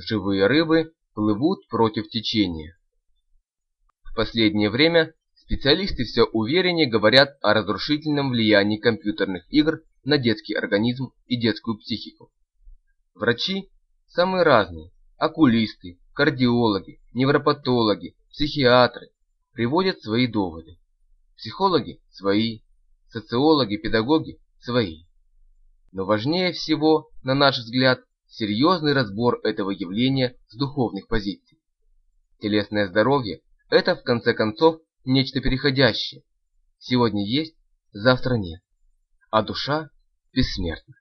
Живые рыбы плывут против течения. В последнее время специалисты все увереннее говорят о разрушительном влиянии компьютерных игр на детский организм и детскую психику. Врачи самые разные – окулисты, кардиологи, невропатологи, психиатры – приводят свои доводы. Психологи – свои, социологи, педагоги – свои. Но важнее всего, на наш взгляд, серьезный разбор этого явления с духовных позиций. Телесное здоровье – это, в конце концов, нечто переходящее. Сегодня есть, завтра нет. А душа бессмертна.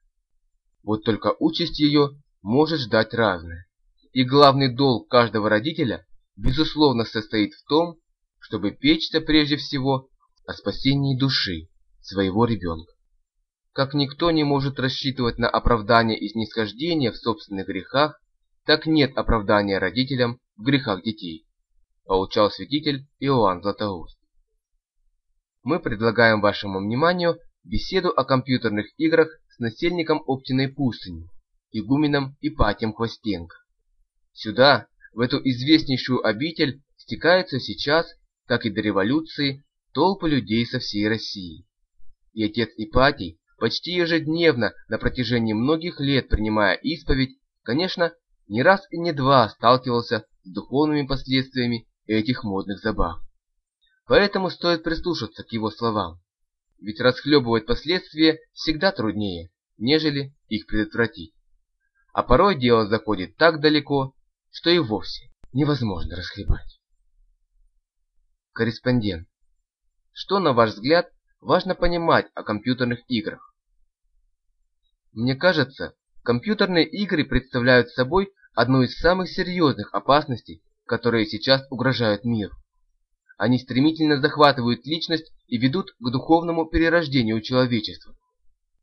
Вот только участь ее может ждать разное. И главный долг каждого родителя, безусловно, состоит в том, чтобы печься прежде всего о спасении души своего ребенка. Как никто не может рассчитывать на оправдание и снисхождение в собственных грехах, так нет оправдания родителям в грехах детей, получал святитель Иоанн Златоуст. Мы предлагаем вашему вниманию беседу о компьютерных играх с насельником Оптиной пустыни, игуменом Ипатием Хвостенко. Сюда, в эту известнейшую обитель, стекаются сейчас, как и до революции, толпы людей со всей России. И отец Ипатий почти ежедневно на протяжении многих лет принимая исповедь, конечно, не раз и не два сталкивался с духовными последствиями этих модных забав. Поэтому стоит прислушаться к его словам, ведь расхлебывать последствия всегда труднее, нежели их предотвратить. А порой дело заходит так далеко, что и вовсе невозможно расхлебать. Корреспондент. Что, на ваш взгляд, важно понимать о компьютерных играх. Мне кажется, компьютерные игры представляют собой одну из самых серьезных опасностей, которые сейчас угрожают миру. Они стремительно захватывают личность и ведут к духовному перерождению человечества,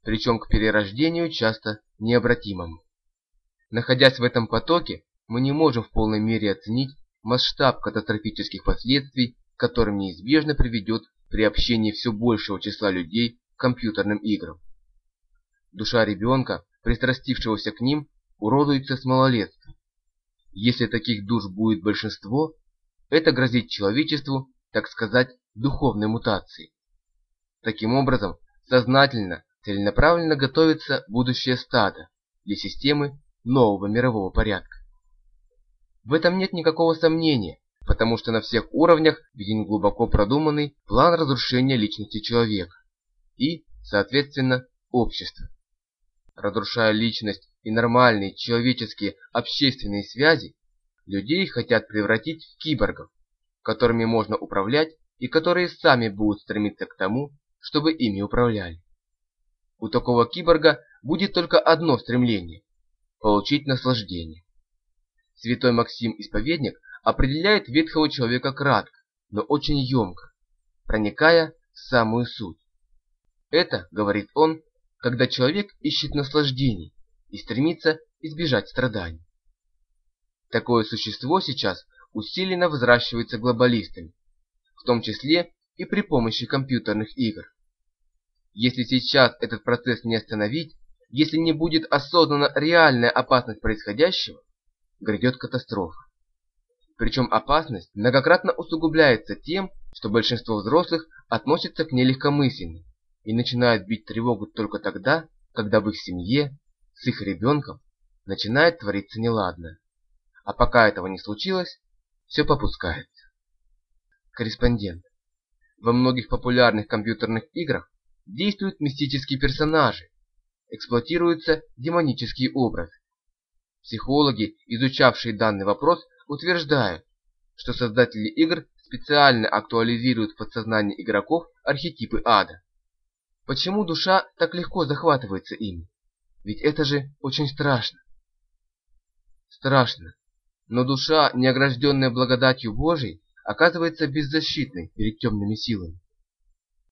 причем к перерождению часто необратимому. Находясь в этом потоке, мы не можем в полной мере оценить масштаб катастрофических последствий, к которым неизбежно приведет приобщение все большего числа людей к компьютерным играм. Душа ребенка, пристрастившегося к ним, уродуется с малолетства. Если таких душ будет большинство, это грозит человечеству, так сказать, духовной мутацией. Таким образом, сознательно, целенаправленно готовится будущее стадо для системы нового мирового порядка. В этом нет никакого сомнения, потому что на всех уровнях виден глубоко продуманный план разрушения личности человека и, соответственно, общества. Разрушая личность и нормальные человеческие общественные связи, людей хотят превратить в киборгов, которыми можно управлять и которые сами будут стремиться к тому, чтобы ими управляли. У такого киборга будет только одно стремление – получить наслаждение. Святой Максим Исповедник определяет ветхого человека кратко, но очень емко, проникая в самую суть. Это, говорит он, когда человек ищет наслаждений и стремится избежать страданий. Такое существо сейчас усиленно взращивается глобалистами, в том числе и при помощи компьютерных игр. Если сейчас этот процесс не остановить, если не будет осознана реальная опасность происходящего, грядет катастрофа. Причем опасность многократно усугубляется тем, что большинство взрослых относятся к ней легкомысленно и начинают бить тревогу только тогда, когда в их семье, с их ребенком, начинает твориться неладное. А пока этого не случилось, все попускается. Корреспондент. Во многих популярных компьютерных играх действуют мистические персонажи, эксплуатируются демонические образы. Психологи, изучавшие данный вопрос, утверждают, что создатели игр специально актуализируют в подсознании игроков архетипы ада. Почему душа так легко захватывается ими? Ведь это же очень страшно. Страшно. Но душа, не огражденная благодатью Божией, оказывается беззащитной перед темными силами.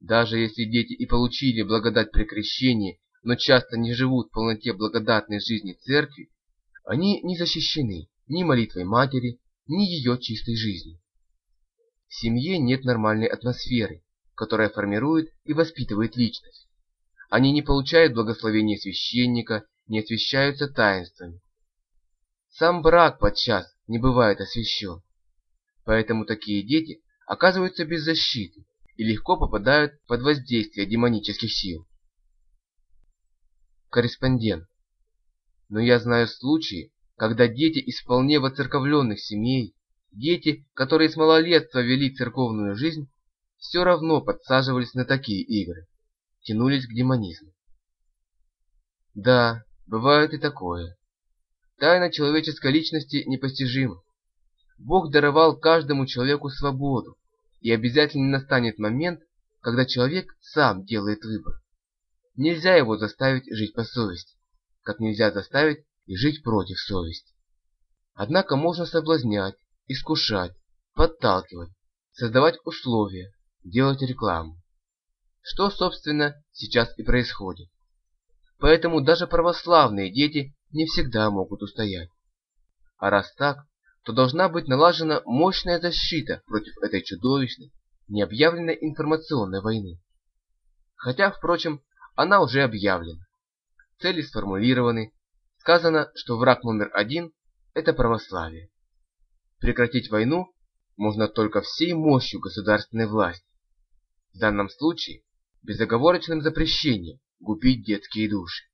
Даже если дети и получили благодать при крещении, но часто не живут в полноте благодатной жизни церкви, они не защищены ни молитвой матери, ни ее чистой жизнью. В семье нет нормальной атмосферы, которая формирует и воспитывает личность. Они не получают благословения священника, не освящаются таинствами. Сам брак подчас не бывает освящен. Поэтому такие дети оказываются без защиты и легко попадают под воздействие демонических сил. Корреспондент. Но я знаю случаи, когда дети из вполне воцерковленных семей, дети, которые с малолетства вели церковную жизнь, все равно подсаживались на такие игры, тянулись к демонизму. Да, бывает и такое. Тайна человеческой личности непостижима. Бог даровал каждому человеку свободу, и обязательно настанет момент, когда человек сам делает выбор. Нельзя его заставить жить по совести, как нельзя заставить и жить против совести. Однако можно соблазнять, искушать, подталкивать, создавать условия, делать рекламу. Что, собственно, сейчас и происходит. Поэтому даже православные дети не всегда могут устоять. А раз так, то должна быть налажена мощная защита против этой чудовищной, необъявленной информационной войны. Хотя, впрочем, она уже объявлена. Цели сформулированы, сказано, что враг номер один – это православие. Прекратить войну можно только всей мощью государственной власти. В данном случае безоговорочным запрещением губить детские души.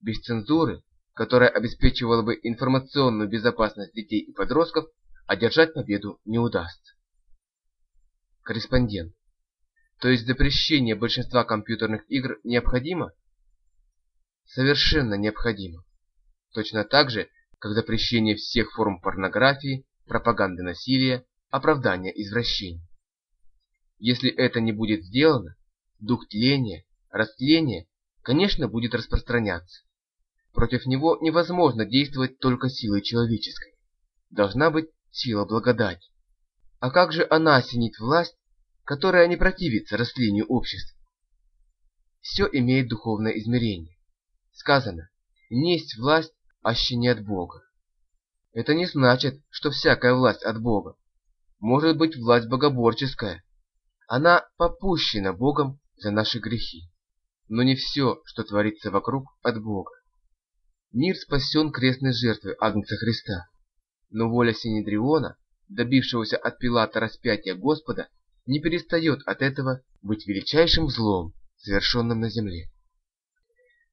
Без цензуры которая обеспечивала бы информационную безопасность детей и подростков, одержать победу не удастся. Корреспондент. То есть запрещение большинства компьютерных игр необходимо? Совершенно необходимо. Точно так же, как запрещение всех форм порнографии, пропаганды насилия, оправдания извращений. Если это не будет сделано, дух тления, растления, конечно, будет распространяться. Против него невозможно действовать только силой человеческой. Должна быть сила благодати. А как же она осенит власть, которая не противится растлению общества? Все имеет духовное измерение. Сказано, не есть власть, аще от Бога. Это не значит, что всякая власть от Бога. Может быть власть богоборческая. Она попущена Богом за наши грехи. Но не все, что творится вокруг, от Бога. Мир спасен крестной жертвой Агнца Христа. Но воля Синедриона, добившегося от Пилата распятия Господа, не перестает от этого быть величайшим злом, совершенным на земле.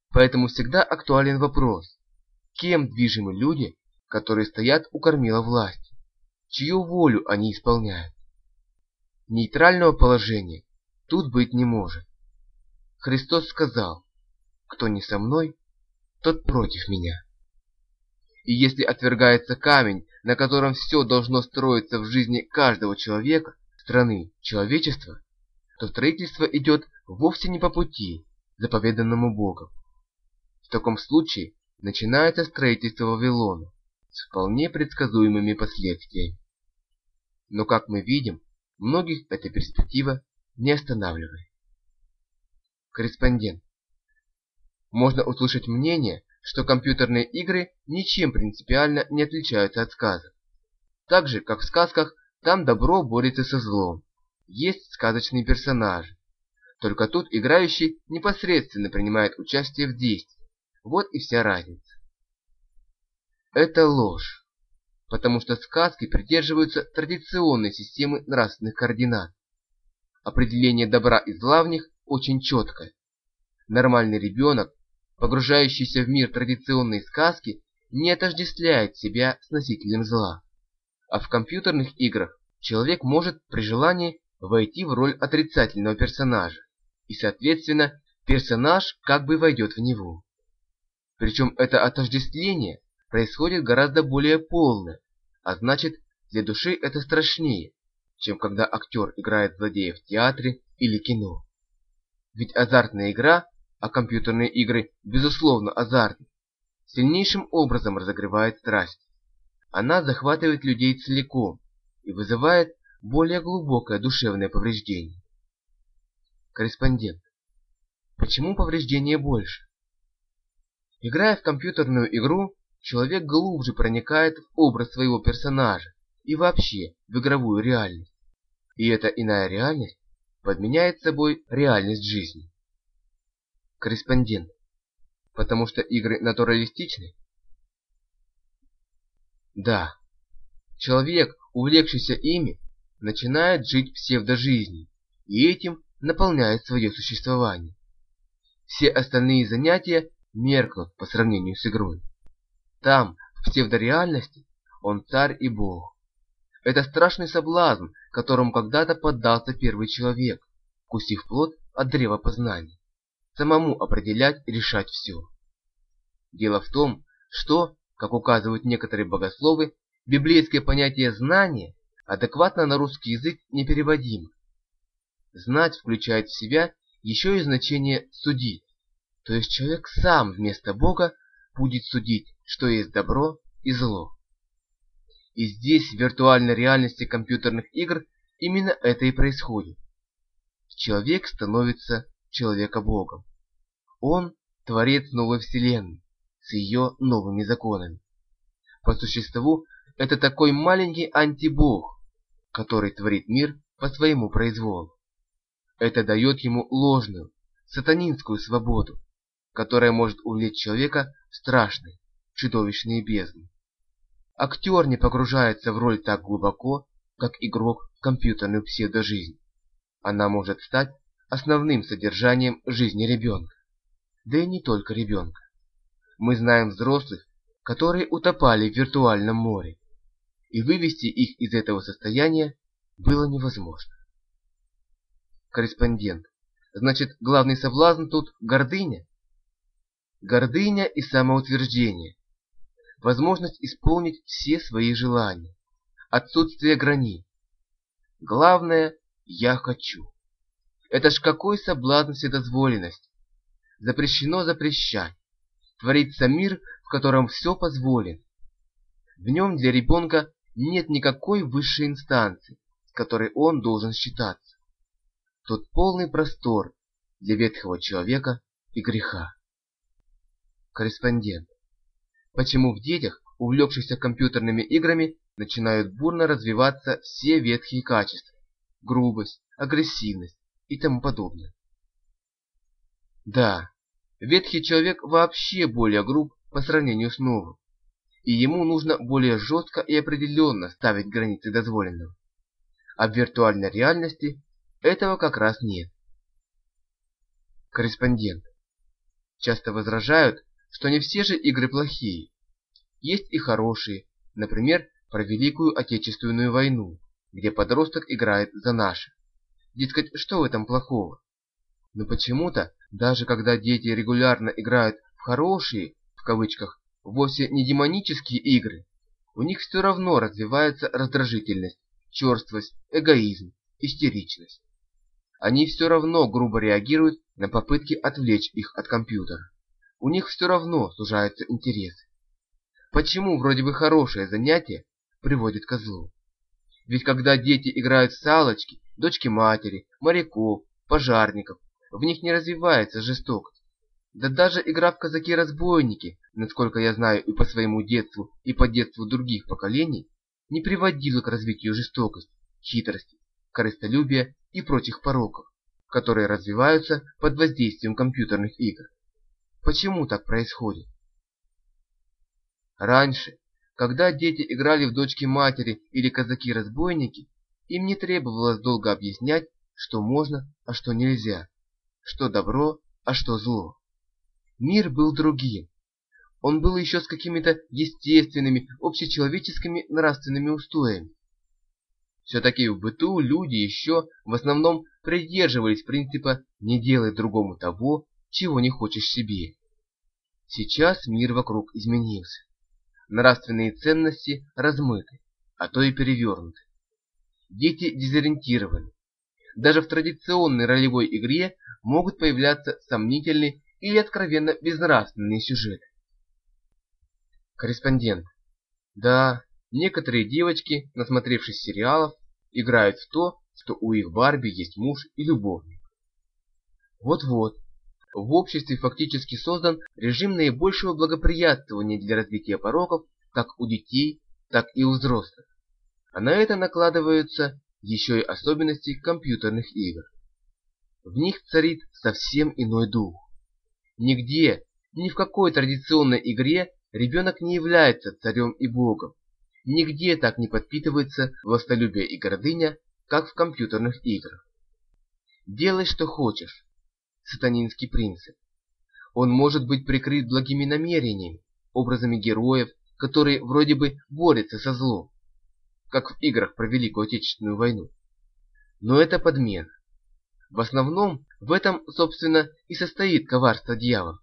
Поэтому всегда актуален вопрос, кем движимы люди, которые стоят у кормила власти, чью волю они исполняют. Нейтрального положения тут быть не может. Христос сказал, кто не со мной, тот против меня. И если отвергается камень, на котором все должно строиться в жизни каждого человека, страны, человечества, то строительство идет вовсе не по пути, заповеданному Богом. В таком случае начинается строительство Вавилона с вполне предсказуемыми последствиями. Но, как мы видим, многих эта перспектива не останавливает. Корреспондент можно услышать мнение, что компьютерные игры ничем принципиально не отличаются от сказок. Так же, как в сказках, там добро борется со злом. Есть сказочные персонажи. Только тут играющий непосредственно принимает участие в действии. Вот и вся разница. Это ложь, потому что сказки придерживаются традиционной системы нравственных координат. Определение добра и зла в них очень четкое. Нормальный ребенок погружающийся в мир традиционной сказки, не отождествляет себя с носителем зла. А в компьютерных играх человек может при желании войти в роль отрицательного персонажа, и, соответственно, персонаж как бы войдет в него. Причем это отождествление происходит гораздо более полное, а значит, для души это страшнее, чем когда актер играет злодея в театре или кино. Ведь азартная игра а компьютерные игры, безусловно, азартны, сильнейшим образом разогревает страсть. Она захватывает людей целиком и вызывает более глубокое душевное повреждение. Корреспондент. Почему повреждение больше? Играя в компьютерную игру, человек глубже проникает в образ своего персонажа и вообще в игровую реальность. И эта иная реальность подменяет собой реальность жизни корреспондент, потому что игры натуралистичны. Да, человек, увлекшийся ими, начинает жить псевдожизнью, и этим наполняет свое существование. Все остальные занятия меркнут по сравнению с игрой. Там, в псевдореальности, он царь и бог. Это страшный соблазн, которому когда-то поддался первый человек, кусив плод от древа познания. Самому определять и решать все. Дело в том, что, как указывают некоторые богословы, библейское понятие «знание» адекватно на русский язык непереводимо. Знать включает в себя еще и значение «судить», то есть человек сам вместо Бога будет судить, что есть добро и зло. И здесь, в виртуальной реальности компьютерных игр, именно это и происходит. Человек становится человека-богом. Он – творец новой вселенной, с ее новыми законами. По существу, это такой маленький антибог, который творит мир по своему произволу. Это дает ему ложную, сатанинскую свободу, которая может увлечь человека в страшные, чудовищные бездны. Актер не погружается в роль так глубоко, как игрок в компьютерную псевдожизнь. Она может стать основным содержанием жизни ребенка. Да и не только ребенка. Мы знаем взрослых, которые утопали в виртуальном море, и вывести их из этого состояния было невозможно. Корреспондент. Значит, главный соблазн тут гордыня? Гордыня и самоутверждение возможность исполнить все свои желания, отсутствие границ. Главное – я хочу. Это ж какой соблазн вседозволенности. Запрещено запрещать. Творится мир, в котором все позволено. В нем для ребенка нет никакой высшей инстанции, с которой он должен считаться. Тут полный простор для ветхого человека и греха. Корреспондент. Почему в детях, увлекшихся компьютерными играми, начинают бурно развиваться все ветхие качества – грубость, агрессивность и тому подобное. Да, ветхий человек вообще более груб по сравнению с новым, и ему нужно более жестко и определенно ставить границы дозволенного. А в виртуальной реальности этого как раз нет. Корреспондент. Часто возражают, что не все же игры плохие. Есть и хорошие, например, про Великую Отечественную войну, где подросток играет за наши. Дескать, что в этом плохого? Но почему-то, даже когда дети регулярно играют в «хорошие», в кавычках, вовсе не демонические игры, у них все равно развивается раздражительность, черствость, эгоизм, истеричность. Они все равно грубо реагируют на попытки отвлечь их от компьютера у них все равно сужаются интересы. Почему вроде бы хорошее занятие приводит ко злу? Ведь когда дети играют в салочки, дочки матери, моряков, пожарников, в них не развивается жестокость. Да даже игра в казаки-разбойники, насколько я знаю и по своему детству, и по детству других поколений, не приводила к развитию жестокости, хитрости, корыстолюбия и прочих пороков, которые развиваются под воздействием компьютерных игр. Почему так происходит? Раньше, когда дети играли в дочки матери или казаки-разбойники, им не требовалось долго объяснять, что можно, а что нельзя, что добро, а что зло. Мир был другим. Он был еще с какими-то естественными, общечеловеческими нравственными устоями. Все-таки в быту люди еще в основном придерживались принципа «не делай другому того, чего не хочешь себе. Сейчас мир вокруг изменился. Нравственные ценности размыты, а то и перевернуты. Дети дезориентированы. Даже в традиционной ролевой игре могут появляться сомнительные или откровенно безнравственные сюжеты. Корреспондент. Да, некоторые девочки, насмотревшись сериалов, играют в то, что у их Барби есть муж и любовник. Вот-вот, в обществе фактически создан режим наибольшего благоприятствования для развития пороков как у детей, так и у взрослых. А на это накладываются еще и особенности компьютерных игр. В них царит совсем иной дух. Нигде, ни в какой традиционной игре ребенок не является царем и богом, нигде так не подпитывается властолюбие и гордыня, как в компьютерных играх. Делай, что хочешь. Сатанинский принцип. Он может быть прикрыт благими намерениями, образами героев, которые вроде бы борются со злом, как в играх про Великую Отечественную войну. Но это подмена. В основном в этом, собственно, и состоит коварство дьявола.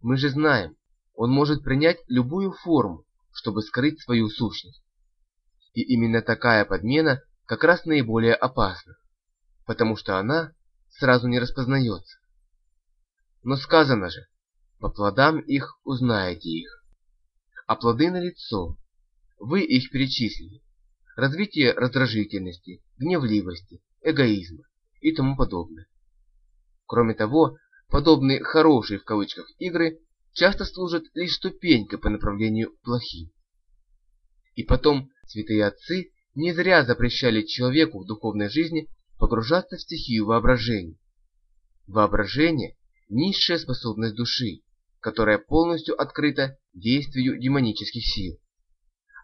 Мы же знаем, он может принять любую форму, чтобы скрыть свою сущность. И именно такая подмена как раз наиболее опасна, потому что она сразу не распознается. Но сказано же, по плодам их узнаете их. А плоды налицо. Вы их перечислили. Развитие раздражительности, гневливости, эгоизма и тому подобное. Кроме того, подобные «хорошие» в кавычках игры часто служат лишь ступенькой по направлению к плохим. И потом святые отцы не зря запрещали человеку в духовной жизни погружаться в стихию воображения. Воображение – низшая способность души, которая полностью открыта действию демонических сил.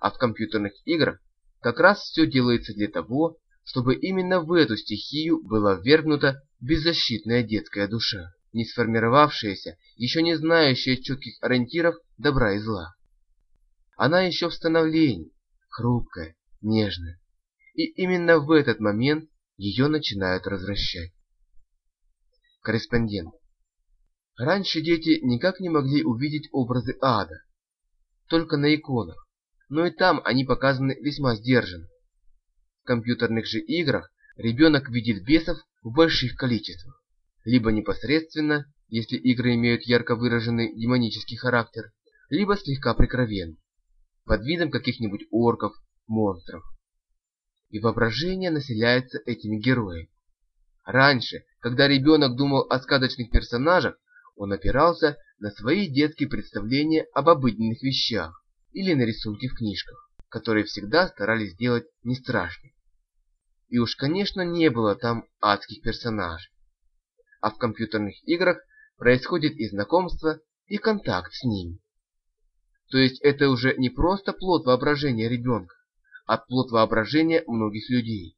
А в компьютерных играх как раз все делается для того, чтобы именно в эту стихию была ввергнута беззащитная детская душа, не сформировавшаяся, еще не знающая четких ориентиров добра и зла. Она еще в становлении, хрупкая, нежная. И именно в этот момент ее начинают развращать. Корреспондент. Раньше дети никак не могли увидеть образы ада, только на иконах, но и там они показаны весьма сдержанно. В компьютерных же играх ребенок видит бесов в больших количествах, либо непосредственно, если игры имеют ярко выраженный демонический характер, либо слегка прикровенно, под видом каких-нибудь орков, монстров. И воображение населяется этими героями. Раньше, когда ребенок думал о сказочных персонажах, он опирался на свои детские представления об обыденных вещах или на рисунки в книжках, которые всегда старались сделать не страшными. И уж, конечно, не было там адских персонажей. А в компьютерных играх происходит и знакомство, и контакт с ними. То есть это уже не просто плод воображения ребенка, а плод воображения многих людей,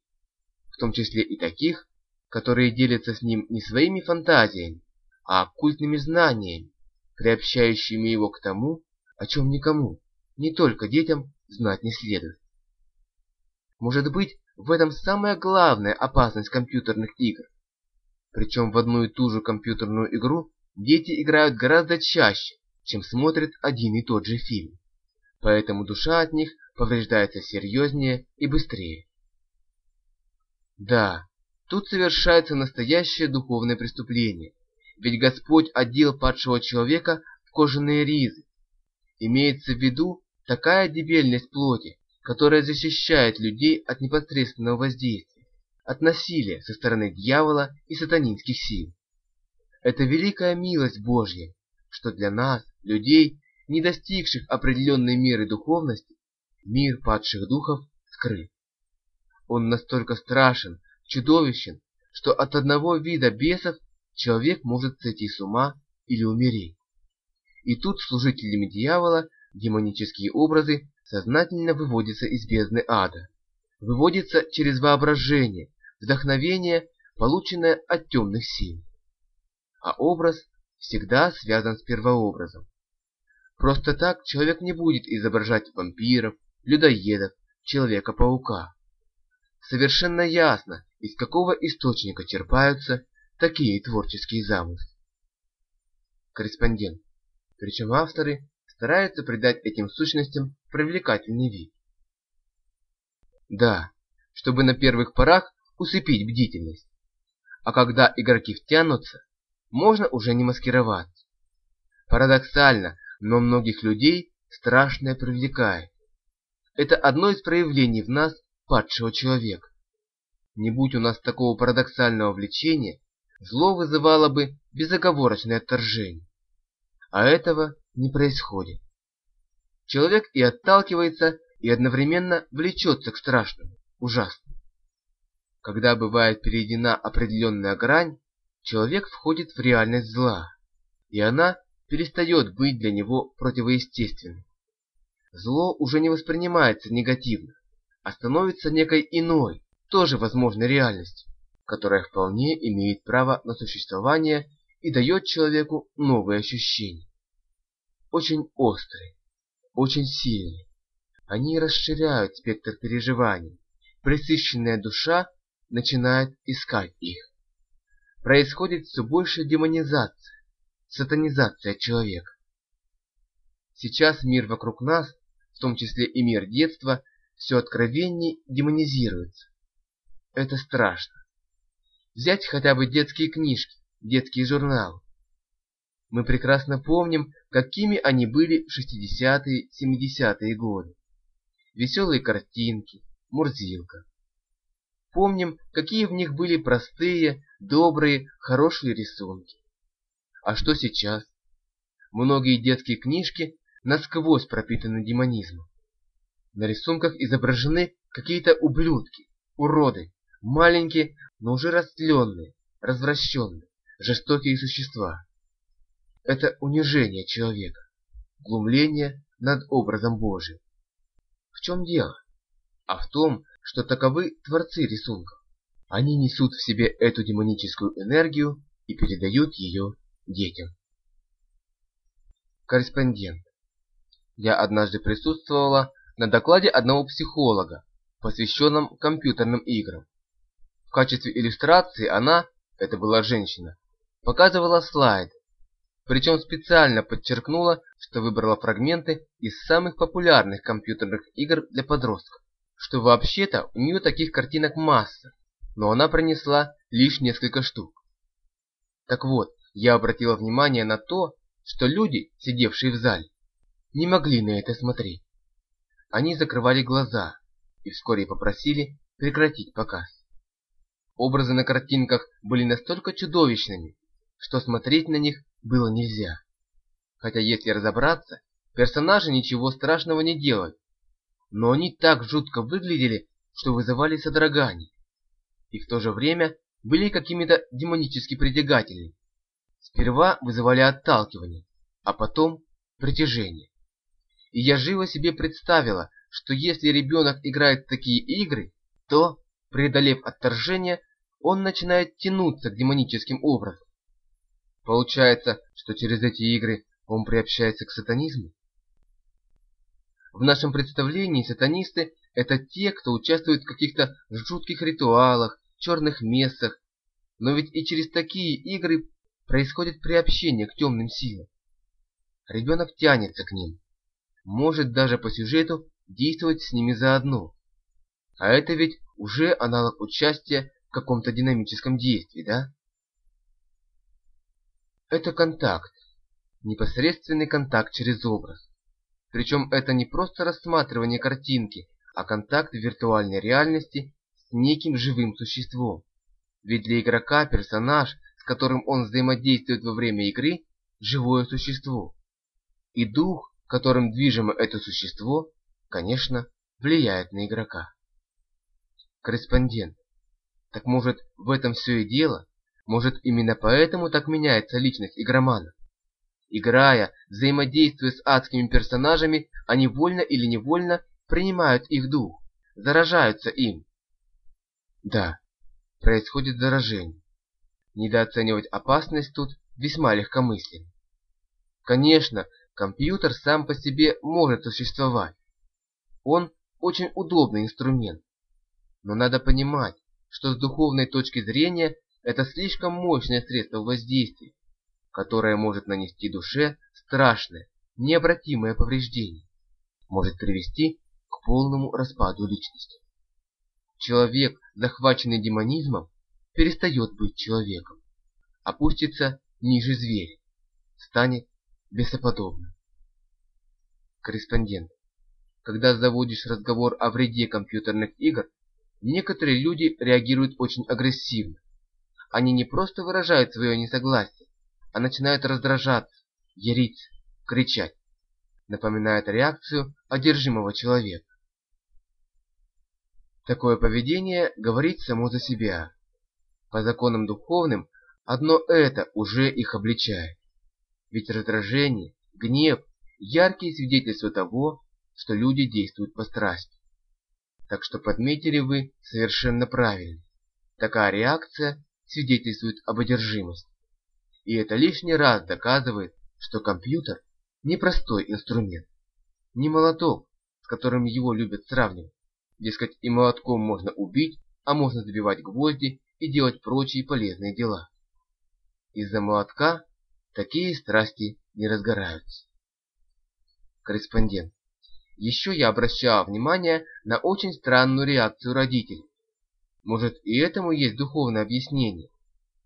в том числе и таких, которые делятся с ним не своими фантазиями, а оккультными знаниями, приобщающими его к тому, о чем никому, не только детям, знать не следует. Может быть, в этом самая главная опасность компьютерных игр. Причем в одну и ту же компьютерную игру дети играют гораздо чаще, чем смотрят один и тот же фильм. Поэтому душа от них повреждается серьезнее и быстрее. Да, тут совершается настоящее духовное преступление, ведь Господь одел падшего человека в кожаные ризы. Имеется в виду такая дебельность плоти, которая защищает людей от непосредственного воздействия, от насилия со стороны дьявола и сатанинских сил. Это великая милость Божья, что для нас, людей, не достигших определенной меры духовности, мир падших духов скрыт. Он настолько страшен, чудовищен, что от одного вида бесов человек может сойти с ума или умереть. И тут служителями дьявола демонические образы сознательно выводятся из бездны ада, выводятся через воображение, вдохновение, полученное от темных сил. А образ всегда связан с первообразом. Просто так человек не будет изображать вампиров, людоедов, человека-паука. Совершенно ясно, из какого источника черпаются такие творческие замыслы. Корреспондент. Причем авторы стараются придать этим сущностям привлекательный вид. Да, чтобы на первых порах усыпить бдительность. А когда игроки втянутся, можно уже не маскироваться. Парадоксально, но многих людей страшное привлекает. Это одно из проявлений в нас падшего человека. Не будь у нас такого парадоксального влечения, зло вызывало бы безоговорочное отторжение. А этого не происходит. Человек и отталкивается, и одновременно влечется к страшному, ужасному. Когда бывает перейдена определенная грань, человек входит в реальность зла, и она перестает быть для него противоестественной. Зло уже не воспринимается негативно, а становится некой иной, тоже возможной реальностью, которая вполне имеет право на существование и дает человеку новые ощущения. Очень острые, очень сильные. Они расширяют спектр переживаний. Пресыщенная душа начинает искать их. Происходит все больше демонизация, сатанизация человека. Сейчас мир вокруг нас, в том числе и мир детства, все откровенней демонизируется. Это страшно. Взять хотя бы детские книжки, детские журналы. Мы прекрасно помним, какими они были в 60-е, 70-е годы. Веселые картинки, Мурзилка. Помним, какие в них были простые, добрые, хорошие рисунки. А что сейчас? Многие детские книжки насквозь пропитаны демонизмом. На рисунках изображены какие-то ублюдки, уроды, маленькие, но уже растленные, развращенные, жестокие существа. Это унижение человека, глумление над образом Божиим. В чем дело? А в том, что таковы творцы рисунков. Они несут в себе эту демоническую энергию и передают ее детям. Корреспондент. Я однажды присутствовала на докладе одного психолога, посвященном компьютерным играм. В качестве иллюстрации она, это была женщина, показывала слайд, причем специально подчеркнула, что выбрала фрагменты из самых популярных компьютерных игр для подростков, что вообще-то у нее таких картинок масса, но она принесла лишь несколько штук. Так вот, я обратила внимание на то, что люди, сидевшие в зале, не могли на это смотреть. Они закрывали глаза и вскоре попросили прекратить показ. Образы на картинках были настолько чудовищными, что смотреть на них было нельзя. Хотя если разобраться, персонажи ничего страшного не делали, но они так жутко выглядели, что вызывали содрогание, и в то же время были какими-то демонически притягательными. Сперва вызывали отталкивание, а потом притяжение. И я живо себе представила, что если ребенок играет в такие игры, то, преодолев отторжение, он начинает тянуться к демоническим образам. Получается, что через эти игры он приобщается к сатанизму? В нашем представлении сатанисты – это те, кто участвует в каких-то жутких ритуалах, черных мессах, но ведь и через такие игры происходит приобщение к темным силам. Ребенок тянется к ним, может даже по сюжету действовать с ними заодно. А это ведь уже аналог участия в каком-то динамическом действии, да? Это контакт, непосредственный контакт через образ. Причем это не просто рассматривание картинки, а контакт в виртуальной реальности с неким живым существом. Ведь для игрока персонаж, с которым он взаимодействует во время игры, живое существо. И дух, которым движимо это существо, конечно, влияет на игрока. Корреспондент. Так может, в этом все и дело? Может, именно поэтому так меняется личность игромана? Играя, взаимодействуя с адскими персонажами, они вольно или невольно принимают их дух, заражаются им. Да, происходит заражение. Недооценивать опасность тут весьма легкомысленно. Конечно, Компьютер сам по себе может существовать. Он очень удобный инструмент. Но надо понимать, что с духовной точки зрения это слишком мощное средство воздействия, которое может нанести душе страшное, необратимое повреждение, может привести к полному распаду личности. Человек, захваченный демонизмом, перестает быть человеком, опустится ниже зверя, станет бесоподобным. Корреспондент. Когда заводишь разговор о вреде компьютерных игр, некоторые люди реагируют очень агрессивно. Они не просто выражают свое несогласие, а начинают раздражаться, яриться, кричать. Напоминает реакцию одержимого человека. Такое поведение говорит само за себя. По законам духовным одно это уже их обличает. Ведь раздражение, гнев – яркие свидетельства того, что люди действуют по страсти. Так что подметили вы совершенно правильно. Такая реакция свидетельствует об одержимости. И это лишний раз доказывает, что компьютер – непростой инструмент, не молоток, с которым его любят сравнивать. Дескать, и молотком можно убить, а можно забивать гвозди и делать прочие полезные дела. Из-за молотка такие страсти не разгораются. Корреспондент. Еще я обращал внимание на очень странную реакцию родителей. Может и этому есть духовное объяснение.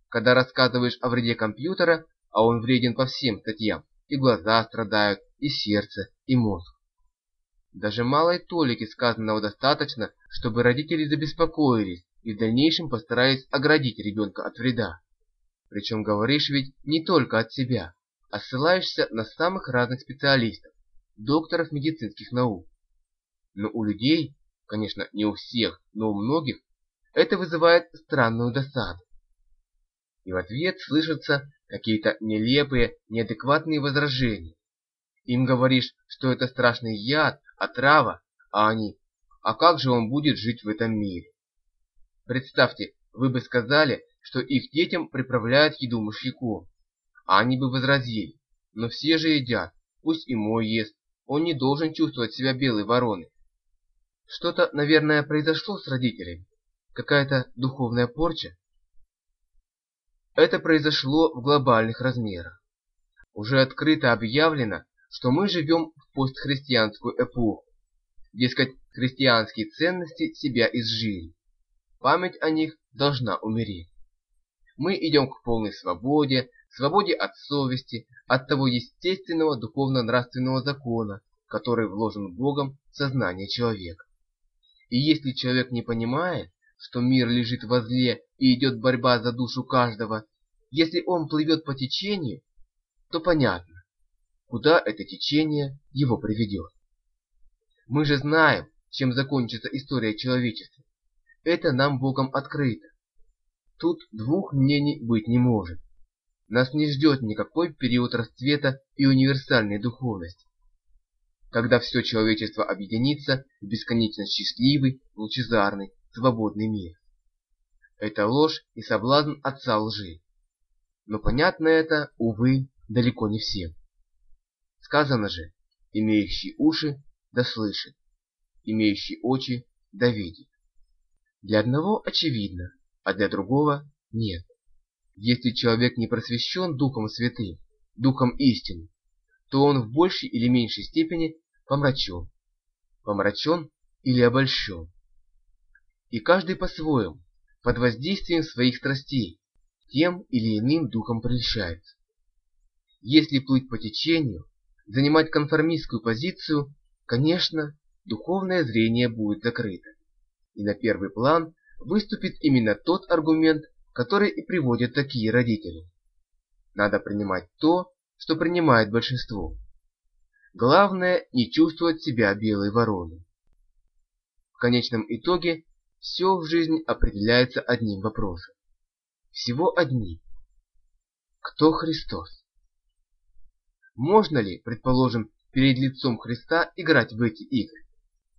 Когда рассказываешь о вреде компьютера, а он вреден по всем статьям, и глаза страдают, и сердце, и мозг. Даже малой толики сказанного достаточно, чтобы родители забеспокоились и в дальнейшем постарались оградить ребенка от вреда. Причем говоришь ведь не только от себя, а ссылаешься на самых разных специалистов, докторов медицинских наук. Но у людей, конечно не у всех, но у многих, это вызывает странную досаду. И в ответ слышатся какие-то нелепые, неадекватные возражения. Им говоришь, что это страшный яд, отрава, а они, а как же он будет жить в этом мире? Представьте, вы бы сказали, что их детям приправляют еду мышьяком, а они бы возразили, но все же едят, пусть и мой ест, он не должен чувствовать себя белой вороной. Что-то, наверное, произошло с родителями, какая-то духовная порча. Это произошло в глобальных размерах. Уже открыто объявлено, что мы живем в постхристианскую эпоху. Дескать, христианские ценности себя изжили. Память о них должна умереть. Мы идем к полной свободе, свободе от совести, от того естественного духовно-нравственного закона, который вложен Богом в сознание человека. И если человек не понимает, что мир лежит во зле и идет борьба за душу каждого, если он плывет по течению, то понятно, куда это течение его приведет. Мы же знаем, чем закончится история человечества. Это нам Богом открыто. Тут двух мнений быть не может. Нас не ждет никакой период расцвета и универсальной духовности. Когда все человечество объединится в бесконечно счастливый, лучезарный, свободный мир. Это ложь и соблазн отца лжи. Но понятно это, увы, далеко не всем. Сказано же, имеющий уши да слышит, имеющий очи да видит. Для одного очевидно, а для другого нет. Если человек не просвещен Духом Святым, Духом истины, то он в большей или меньшей степени помрачен, помрачен или обольщен. И каждый по-своему, под воздействием своих страстей, тем или иным духом прельщается. Если плыть по течению, занимать конформистскую позицию, конечно, духовное зрение будет закрыто. И на первый план выступит именно тот аргумент, который и приводят такие родители. Надо принимать то, что принимает большинство. Главное не чувствовать себя белой вороной. В конечном итоге все в жизни определяется одним вопросом. Всего одним. Кто Христос? Можно ли, предположим, перед лицом Христа играть в эти игры?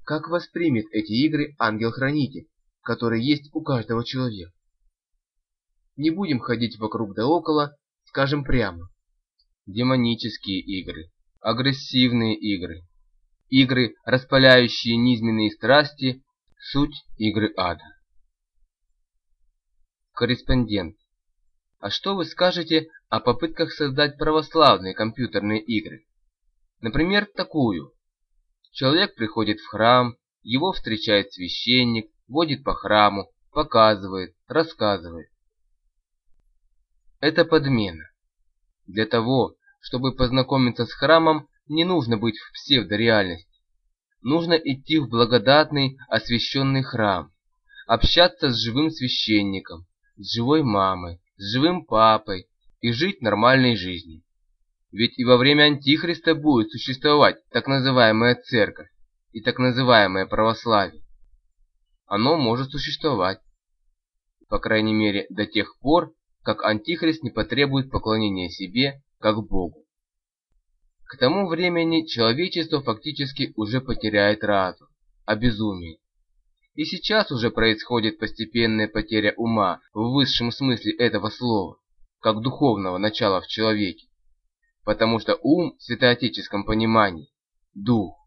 Как воспримет эти игры ангел-хранитель, который есть у каждого человека? Не будем ходить вокруг да около, скажем прямо. Демонические игры, агрессивные игры, игры, распаляющие низменные страсти, суть игры ада. Корреспондент. А что вы скажете о попытках создать православные компьютерные игры? Например, такую. Человек приходит в храм, его встречает священник, водит по храму, показывает, рассказывает. Это подмена. Для того, чтобы познакомиться с храмом, не нужно быть в псевдореальности. Нужно идти в благодатный, освященный храм, общаться с живым священником, с живой мамой, с живым папой и жить нормальной жизнью. Ведь и во время Антихриста будет существовать так называемая церковь и так называемое православие. Оно может существовать, по крайней мере до тех пор, как Антихрист не потребует поклонения себе как Богу. К тому времени человечество фактически уже потеряет разум, обезумеет. И сейчас уже происходит постепенная потеря ума в высшем смысле этого слова, как духовного начала в человеке. Потому что ум в святоотеческом понимании – дух.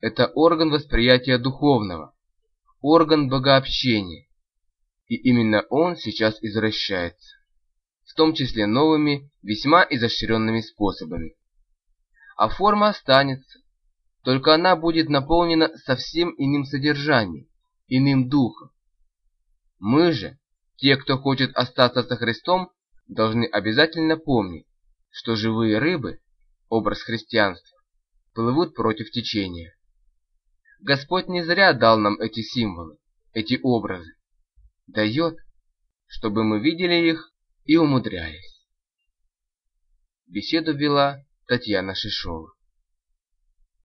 Это орган восприятия духовного, орган богообщения. И именно он сейчас извращается, в том числе новыми, весьма изощренными способами. А форма останется, только она будет наполнена совсем иным содержанием, иным духом. Мы же, те, кто хочет остаться со Христом, должны обязательно помнить, что живые рыбы, образ христианства, плывут против течения. Господь не зря дал нам эти символы, эти образы. Дает, чтобы мы видели их и умудрялись. Беседу вела Татьяна Шишова.